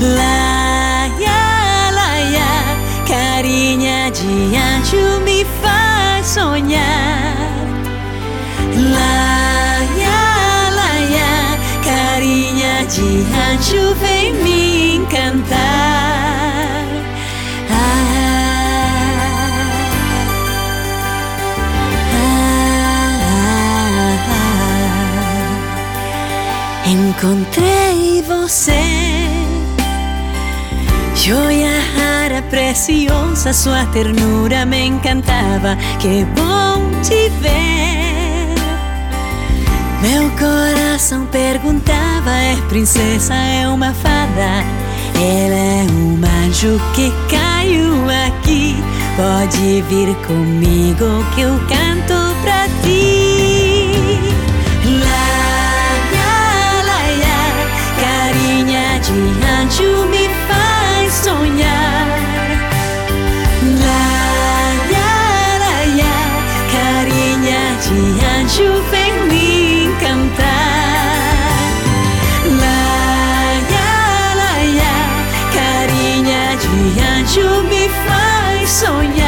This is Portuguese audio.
Laia, laia, carinha de anjo me faz sonhar. Laia, laia, carinha de anjo vem me encantar. Ah, ah, ah. Encontrei você, joia rara, preciosa, sua ternura me encantava. Que bom te ver. Meu coração perguntava: é princesa, é uma fada? Ela é um anjo que caiu aqui. Pode vir comigo que eu canto pra ti. Laia, laia, carinha de anjo de anjo vem me encantar. Laia, laia, carinha de anjo me faz sonhar.